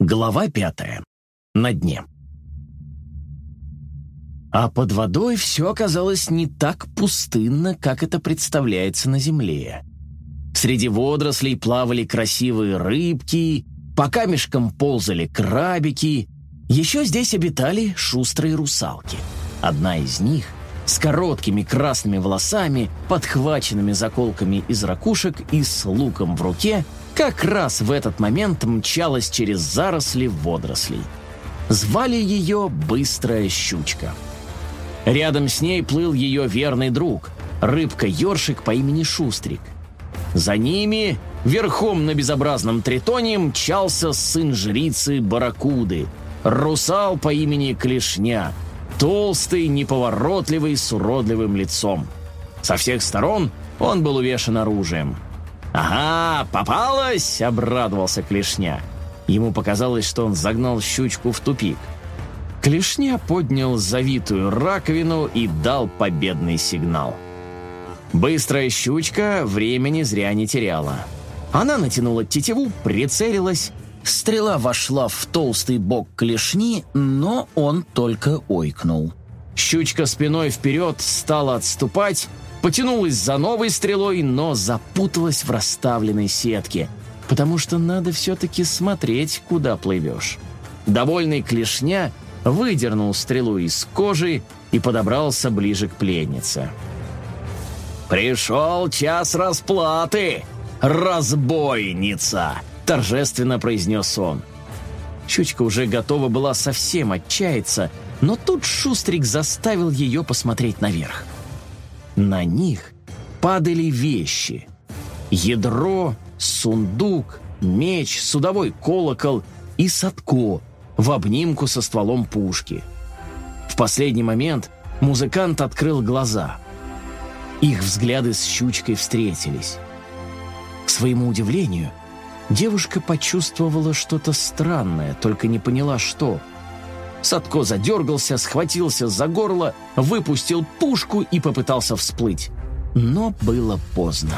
Глава пятая. На дне. А под водой все оказалось не так пустынно, как это представляется на земле. Среди водорослей плавали красивые рыбки, по камешкам ползали крабики. Еще здесь обитали шустрые русалки. Одна из них — с короткими красными волосами, подхваченными заколками из ракушек и с луком в руке, как раз в этот момент мчалась через заросли водорослей. Звали ее Быстрая Щучка. Рядом с ней плыл ее верный друг, рыбка-ёршик по имени Шустрик. За ними, верхом на безобразном тритоне, мчался сын жрицы Баракуды, русал по имени Клешня – Толстый, неповоротливый, с уродливым лицом. Со всех сторон он был увешан оружием. «Ага, попалась!» — обрадовался Клешня. Ему показалось, что он загнал щучку в тупик. Клешня поднял завитую раковину и дал победный сигнал. Быстрая щучка времени зря не теряла. Она натянула тетиву, прицелилась Стрела вошла в толстый бок клешни, но он только ойкнул. Щучка спиной вперед стала отступать, потянулась за новой стрелой, но запуталась в расставленной сетке, потому что надо все-таки смотреть, куда плывешь. Довольный клешня выдернул стрелу из кожи и подобрался ближе к пленнице. «Пришел час расплаты, разбойница!» торжественно произнес он. Щучка уже готова была совсем отчаяться, но тут Шустрик заставил ее посмотреть наверх. На них падали вещи. Ядро, сундук, меч, судовой колокол и садко в обнимку со стволом пушки. В последний момент музыкант открыл глаза. Их взгляды с щучкой встретились. К своему удивлению – Девушка почувствовала что-то странное, только не поняла, что. Садко задергался, схватился за горло, выпустил пушку и попытался всплыть. Но было поздно.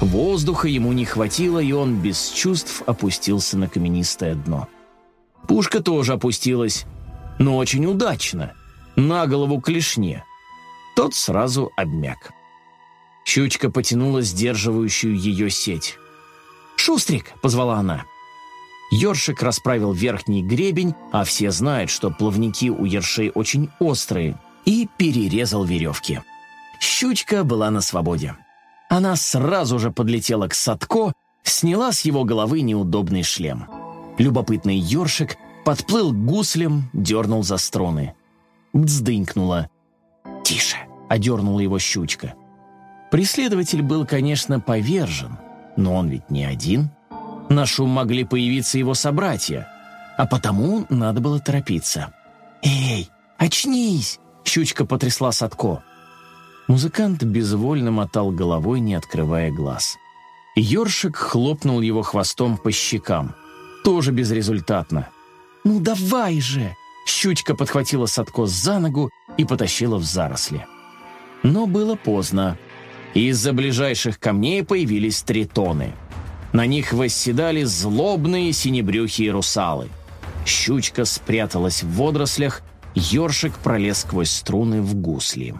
Воздуха ему не хватило, и он без чувств опустился на каменистое дно. Пушка тоже опустилась, но очень удачно, на голову клешне. Тот сразу обмяк. Щучка потянула сдерживающую ее сеть. «Шустрик!» — позвала она. Ёршик расправил верхний гребень, а все знают, что плавники у ершей очень острые, и перерезал веревки. Щучка была на свободе. Она сразу же подлетела к Садко, сняла с его головы неудобный шлем. Любопытный ёршик подплыл к гуслям, дернул за струны. Бздынькнула. «Тише!» — одернула его щучка. Преследователь был, конечно, повержен, но он ведь не один. На шум могли появиться его собратья, а потому надо было торопиться. «Эй, очнись!» — щучка потрясла Садко. Музыкант безвольно мотал головой, не открывая глаз. Ёршик хлопнул его хвостом по щекам. Тоже безрезультатно. «Ну давай же!» Щучка подхватила Садко за ногу и потащила в заросли. Но было поздно. Из-за ближайших камней появились тритоны. На них восседали злобные синебрюхие русалы. Щучка спряталась в водорослях, ёршик пролез сквозь струны в гусли.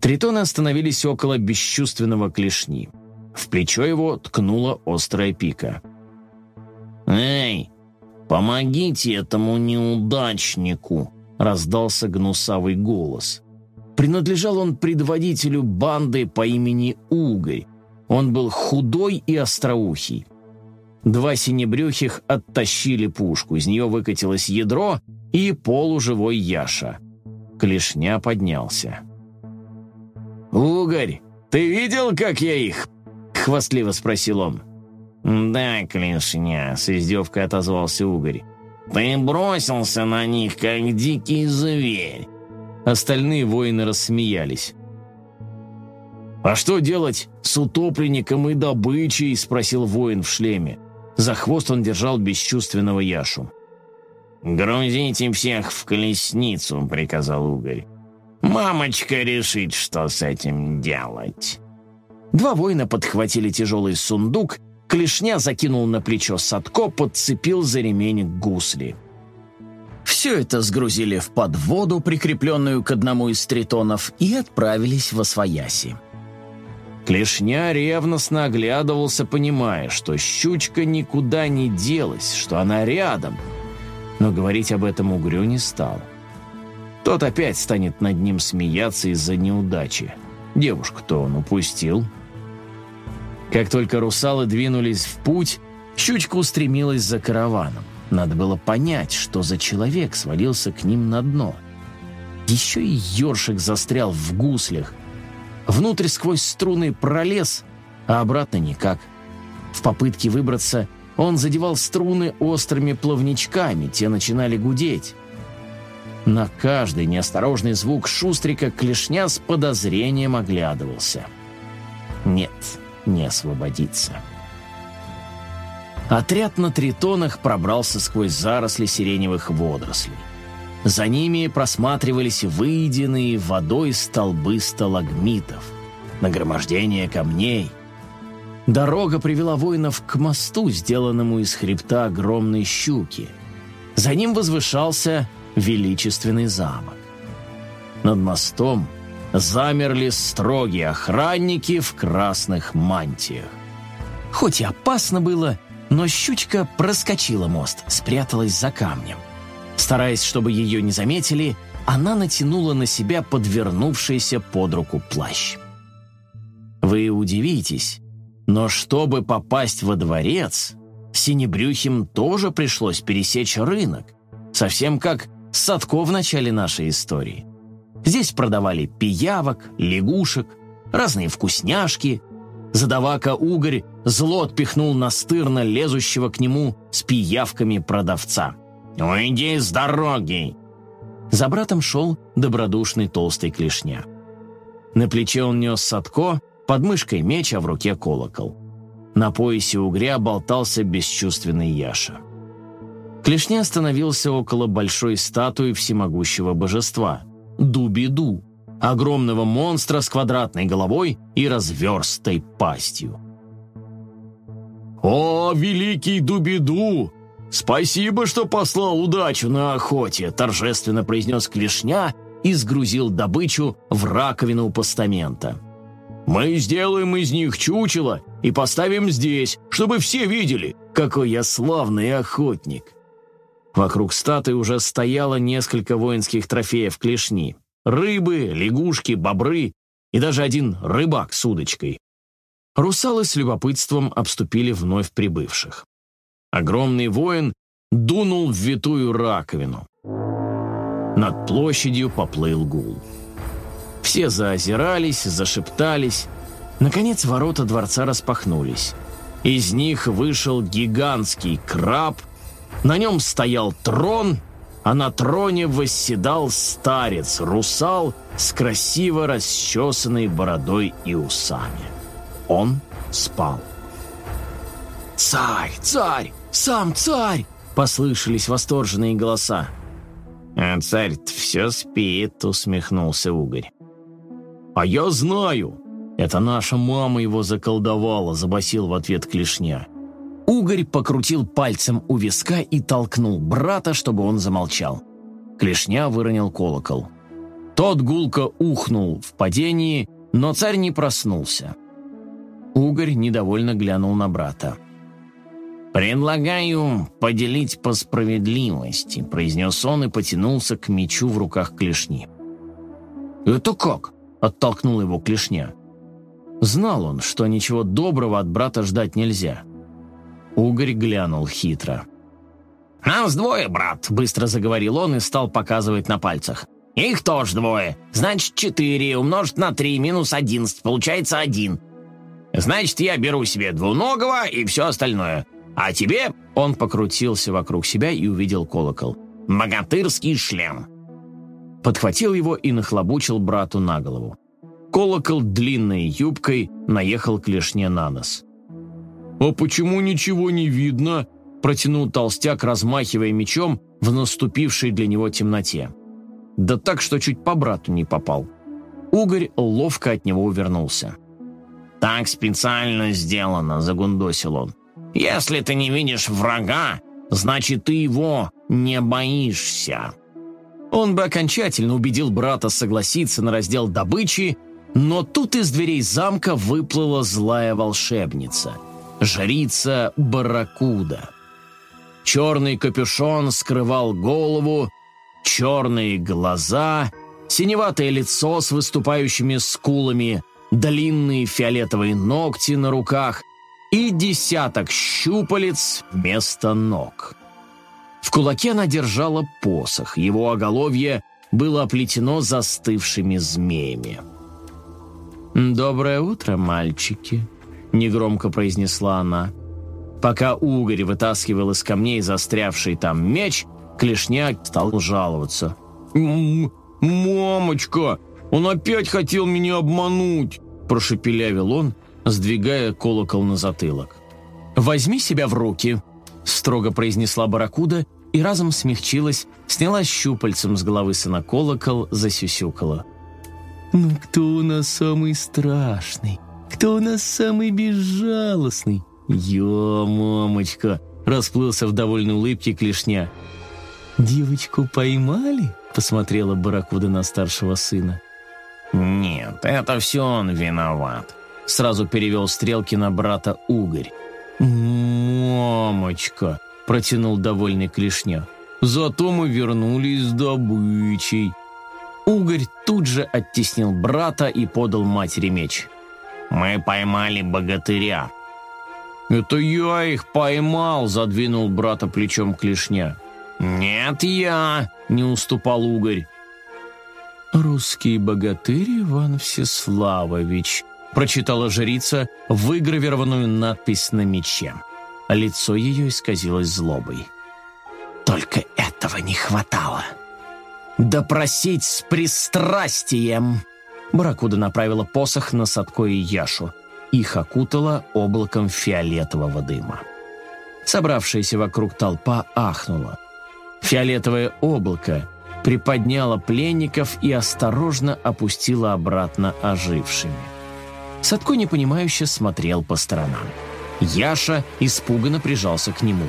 Тритоны остановились около бесчувственного клешни. В плечо его ткнула острая пика. «Эй, помогите этому неудачнику!» — раздался гнусавый голос. Принадлежал он предводителю банды по имени Угорь. Он был худой и остроухий. Два синебрюхих оттащили пушку, из нее выкатилось ядро и полуживой Яша. Клешня поднялся. «Угорь, ты видел, как я их?» — хвастливо спросил он. «Да, Клешня», — с издевкой отозвался Угорь. «Ты бросился на них, как дикий зверь. Остальные воины рассмеялись. «А что делать с утопленником и добычей?» – спросил воин в шлеме. За хвост он держал бесчувственного Яшу. «Грузите всех в колесницу», – приказал Угорь. «Мамочка решит, что с этим делать». Два воина подхватили тяжелый сундук, Клешня закинул на плечо Садко, подцепил за ремень гусли. Все это сгрузили в подводу, прикрепленную к одному из тритонов, и отправились во свояси. Клешня ревностно оглядывался, понимая, что щучка никуда не делась, что она рядом. Но говорить об этом угрю не стал. Тот опять станет над ним смеяться из-за неудачи. Девушку-то он упустил. Как только русалы двинулись в путь, щучка устремилась за караваном. Надо было понять, что за человек свалился к ним на дно. Еще и ёршик застрял в гуслях – Внутрь сквозь струны пролез, а обратно никак. В попытке выбраться он задевал струны острыми плавничками, те начинали гудеть. На каждый неосторожный звук шустрика клешня с подозрением оглядывался. Нет, не освободиться. Отряд на тритонах пробрался сквозь заросли сиреневых водорослей. За ними просматривались выеденные водой столбы сталагмитов, нагромождение камней. Дорога привела воинов к мосту, сделанному из хребта огромной щуки. За ним возвышался величественный замок. Над мостом замерли строгие охранники в красных мантиях. Хоть и опасно было, но щучка проскочила мост, спряталась за камнем. Стараясь, чтобы ее не заметили, она натянула на себя подвернувшийся под руку плащ. Вы удивитесь, но чтобы попасть во дворец, Синебрюхим тоже пришлось пересечь рынок, совсем как Садко в начале нашей истории. Здесь продавали пиявок, лягушек, разные вкусняшки. Задавака Угорь зло отпихнул настырно лезущего к нему с пиявками продавца – «Уйди с дороги!» За братом шел добродушный толстый клешня. На плече он нес садко, под мышкой меч, а в руке колокол. На поясе угря болтался бесчувственный Яша. Клешня остановился около большой статуи всемогущего божества – Дубиду, огромного монстра с квадратной головой и разверстой пастью. «О, великий Дубиду!» «Спасибо, что послал удачу на охоте», – торжественно произнес Клешня и сгрузил добычу в раковину постамента. «Мы сделаем из них чучело и поставим здесь, чтобы все видели, какой я славный охотник». Вокруг статуи уже стояло несколько воинских трофеев клешни. Рыбы, лягушки, бобры и даже один рыбак с удочкой. Русалы с любопытством обступили вновь прибывших. Огромный воин дунул в витую раковину. Над площадью поплыл гул. Все заозирались, зашептались. Наконец ворота дворца распахнулись. Из них вышел гигантский краб. На нем стоял трон, а на троне восседал старец, русал с красиво расчесанной бородой и усами. Он спал. «Царь! Царь! Сам царь!» — послышались восторженные голоса. «А царь-то все спит», — усмехнулся Угорь. «А я знаю! Это наша мама его заколдовала», — забасил в ответ Клешня. Угорь покрутил пальцем у виска и толкнул брата, чтобы он замолчал. Клешня выронил колокол. Тот гулко ухнул в падении, но царь не проснулся. Угорь недовольно глянул на брата. «Предлагаю поделить по справедливости», — произнес он и потянулся к мечу в руках клешни. «Это как?» — оттолкнул его клешня. Знал он, что ничего доброго от брата ждать нельзя. Угорь глянул хитро. «Нас двое, брат», — быстро заговорил он и стал показывать на пальцах. «Их тоже двое. Значит, четыре умножить на три минус одиннадцать. Получается один. Значит, я беру себе двуногого и все остальное. А тебе...» Он покрутился вокруг себя и увидел колокол. «Богатырский шлем». Подхватил его и нахлобучил брату на голову. Колокол длинной юбкой наехал клешне на нос. «А почему ничего не видно?» протянул толстяк, размахивая мечом в наступившей для него темноте. Да так, что чуть по брату не попал. Угорь ловко от него увернулся. «Так специально сделано», — загундосил он Если ты не видишь врага, значит, ты его не боишься». Он бы окончательно убедил брата согласиться на раздел добычи, но тут из дверей замка выплыла злая волшебница, жрица Барракуда. Черный капюшон скрывал голову, черные глаза, синеватое лицо с выступающими скулами, длинные фиолетовые ногти на руках и десяток щупалец вместо ног. В кулаке она держала посох, его оголовье было оплетено застывшими змеями. «Доброе утро, мальчики», — негромко произнесла она. Пока угорь вытаскивал из камней застрявший там меч, Клешня стал жаловаться. «Мамочка, он опять хотел меня обмануть!» прошепелявил он, сдвигая колокол на затылок. «Возьми себя в руки!» строго произнесла Баракуда и разом смягчилась, сняла щупальцем с головы сына колокол, засюсюкала. «Ну кто у нас самый страшный? Кто у нас самый безжалостный?» «Ё, мамочка!» — расплылся в довольной улыбке клешня. «Девочку поймали?» — посмотрела Баракуда на старшего сына. «Нет, это все он виноват», — сразу перевел стрелки на брата Угорь. «Мамочка!» — протянул довольный клешня. «Зато мы вернулись с добычей». Угорь тут же оттеснил брата и подал матери меч. «Мы поймали богатыря», «Это я их поймал!» – задвинул брата плечом клешня. «Нет, я!» – не уступал угорь. «Русский богатырь Иван Всеславович», – прочитала жрица выгравированную надпись на мече. Лицо ее исказилось злобой. «Только этого не хватало!» «Допросить с пристрастием!» Баракуда направила посох на Садко и Яшу – их окутало облаком фиолетового дыма. Собравшаяся вокруг толпа ахнула. Фиолетовое облако приподняло пленников и осторожно опустило обратно ожившими. Садко непонимающе смотрел по сторонам. Яша испуганно прижался к нему.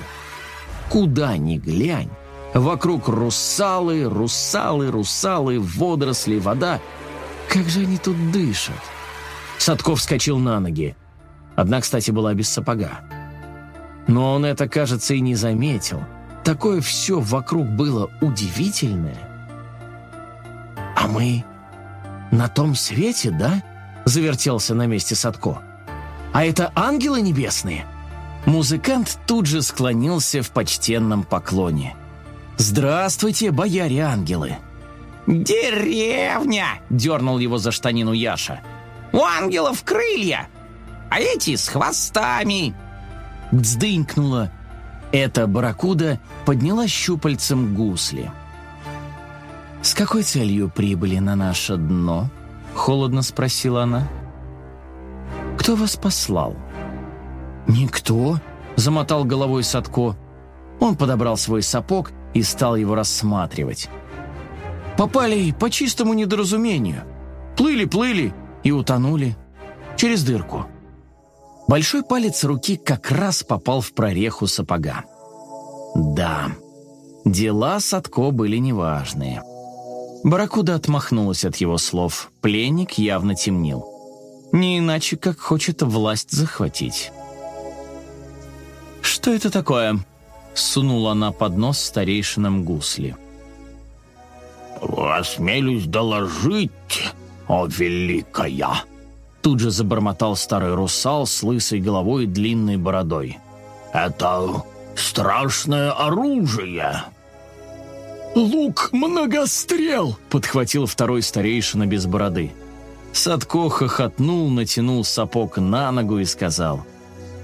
Куда ни глянь, вокруг русалы, русалы, русалы, водоросли, вода. Как же они тут дышат? Садков вскочил на ноги. Одна, кстати, была без сапога. Но он это, кажется, и не заметил. Такое все вокруг было удивительное. «А мы на том свете, да?» — завертелся на месте Садко. «А это ангелы небесные?» Музыкант тут же склонился в почтенном поклоне. «Здравствуйте, бояре-ангелы!» «Деревня!» — дернул его за штанину Яша. У ангелов крылья, а эти с хвостами!» Вздынькнула. Эта барракуда подняла щупальцем гусли. «С какой целью прибыли на наше дно?» — холодно спросила она. «Кто вас послал?» «Никто», — замотал головой Садко. Он подобрал свой сапог и стал его рассматривать. «Попали по чистому недоразумению. Плыли-плыли, и утонули через дырку. Большой палец руки как раз попал в прореху сапога. Да, дела Садко были неважные. Баракуда отмахнулась от его слов. Пленник явно темнил. Не иначе, как хочет власть захватить. «Что это такое?» — сунула она под нос старейшинам гусли. «Осмелюсь доложить, «О, великая!» Тут же забормотал старый русал с лысой головой и длинной бородой. «Это страшное оружие!» «Лук-многострел!» — подхватил второй старейшина без бороды. Садко хохотнул, натянул сапог на ногу и сказал.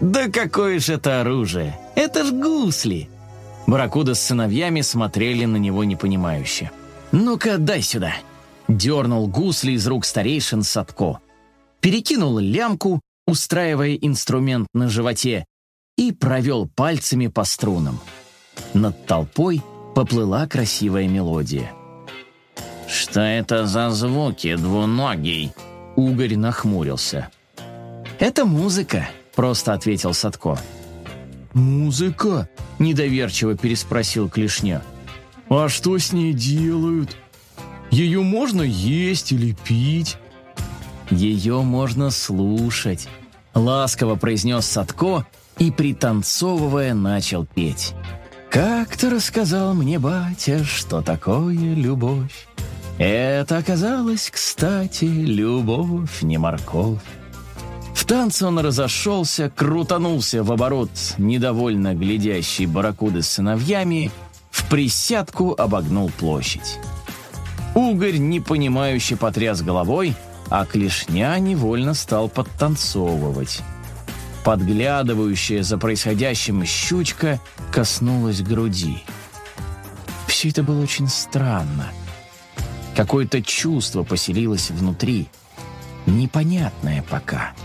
«Да какое же это оружие! Это ж гусли!» Баракуда с сыновьями смотрели на него непонимающе. «Ну-ка, дай сюда!» дернул гусли из рук старейшин Садко, перекинул лямку, устраивая инструмент на животе, и провел пальцами по струнам. Над толпой поплыла красивая мелодия. «Что это за звуки, двуногий?» Угорь нахмурился. «Это музыка», — просто ответил Садко. «Музыка?» — недоверчиво переспросил Клешня. «А что с ней делают? Ее можно есть или пить?» «Ее можно слушать», — ласково произнес Садко и, пританцовывая, начал петь. «Как-то рассказал мне батя, что такое любовь. Это оказалось, кстати, любовь, не морковь. В танце он разошелся, крутанулся в оборот, недовольно глядящий барракуды с сыновьями, в присядку обогнул площадь. Угорь непонимающе потряс головой, а клешня невольно стал подтанцовывать. Подглядывающая за происходящим щучка коснулась груди. Все это было очень странно. Какое-то чувство поселилось внутри, непонятное пока —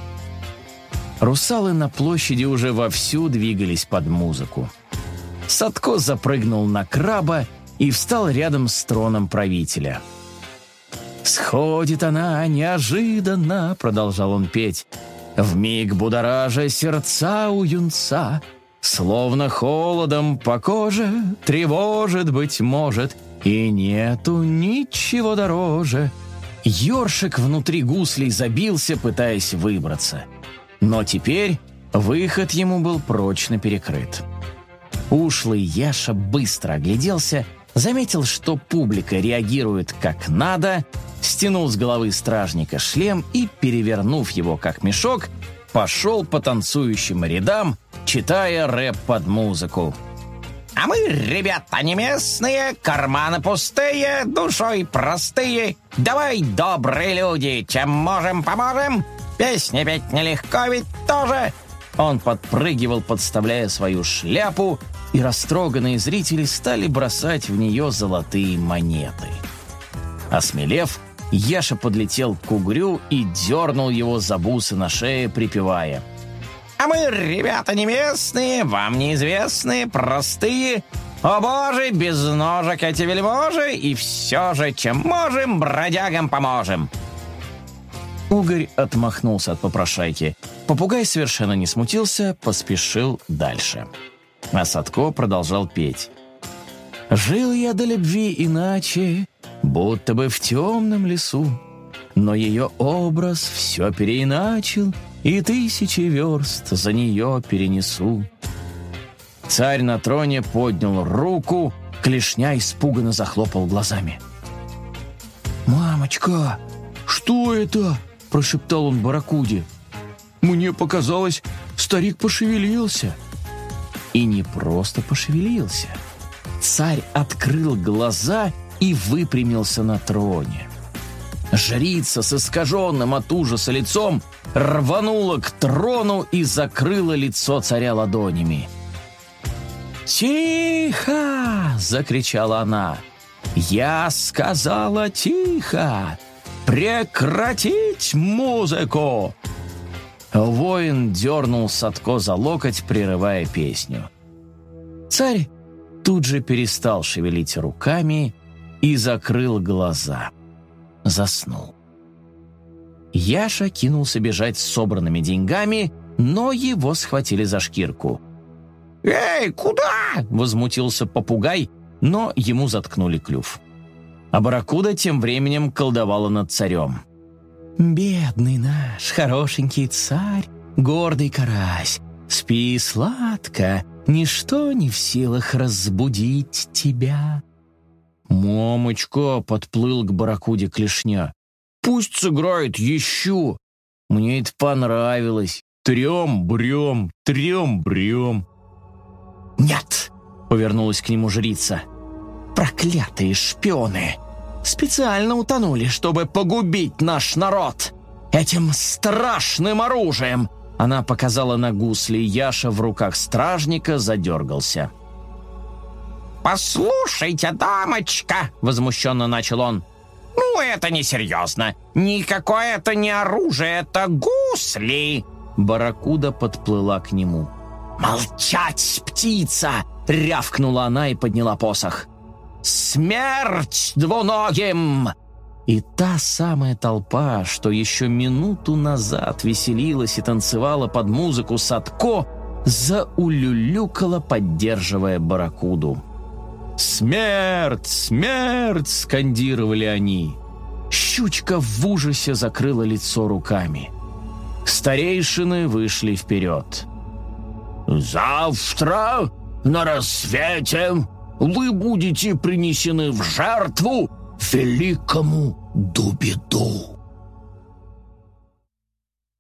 Русалы на площади уже вовсю двигались под музыку. Садко запрыгнул на краба и встал рядом с троном правителя. «Сходит она неожиданно», — продолжал он петь, «вмиг будоража сердца у юнца, словно холодом по коже тревожит, быть может, и нету ничего дороже». Ёршик внутри гуслей забился, пытаясь выбраться — но теперь выход ему был прочно перекрыт. Ушлый Яша быстро огляделся, заметил, что публика реагирует как надо, стянул с головы стражника шлем и, перевернув его как мешок, пошел по танцующим рядам, читая рэп под музыку. А мы, ребята, не местные, карманы пустые, душой простые. Давай, добрые люди, чем можем, поможем. Песни петь нелегко ведь тоже!» Он подпрыгивал, подставляя свою шляпу, и растроганные зрители стали бросать в нее золотые монеты. Осмелев, Яша подлетел к угрю и дернул его за бусы на шее, припевая. «А мы, ребята, не местные, вам неизвестные, простые. О боже, без ножек эти вельможи, и все же, чем можем, бродягам поможем». Угорь отмахнулся от попрошайки. Попугай совершенно не смутился, поспешил дальше. А Садко продолжал петь. «Жил я до любви иначе, будто бы в темном лесу, но ее образ все переиначил, и тысячи верст за нее перенесу». Царь на троне поднял руку, клешня испуганно захлопал глазами. «Мамочка, что это?» — прошептал он Баракуде. «Мне показалось, старик пошевелился». И не просто пошевелился. Царь открыл глаза и выпрямился на троне. Жрица с искаженным от ужаса лицом рванула к трону и закрыла лицо царя ладонями. «Тихо!» — закричала она. «Я сказала тихо! «Прекратить музыку!» Воин дернул Садко за локоть, прерывая песню. Царь тут же перестал шевелить руками и закрыл глаза. Заснул. Яша кинулся бежать с собранными деньгами, но его схватили за шкирку. «Эй, куда?» — возмутился попугай, но ему заткнули клюв а барракуда тем временем колдовала над царем. «Бедный наш хорошенький царь, гордый карась, спи сладко, ничто не в силах разбудить тебя». «Мамочка!» — подплыл к барракуде клешня. «Пусть сыграет еще! Мне это понравилось! Трем-брем, трем-брем!» «Нет!» — повернулась к нему жрица. «Проклятые шпионы! Специально утонули, чтобы погубить наш народ. Этим страшным оружием!» Она показала на гусли, Яша в руках стражника задергался. «Послушайте, дамочка!» — возмущенно начал он. «Ну, это несерьезно. Никакое это не оружие, это гусли!» Барракуда подплыла к нему. «Молчать, птица!» — рявкнула она и подняла посох. «Смерть двуногим!» И та самая толпа, что еще минуту назад веселилась и танцевала под музыку Садко, заулюлюкала, поддерживая барракуду. «Смерть! Смерть!» — скандировали они. Щучка в ужасе закрыла лицо руками. Старейшины вышли вперед. «Завтра на рассвете вы будете принесены в жертву великому Дубиду».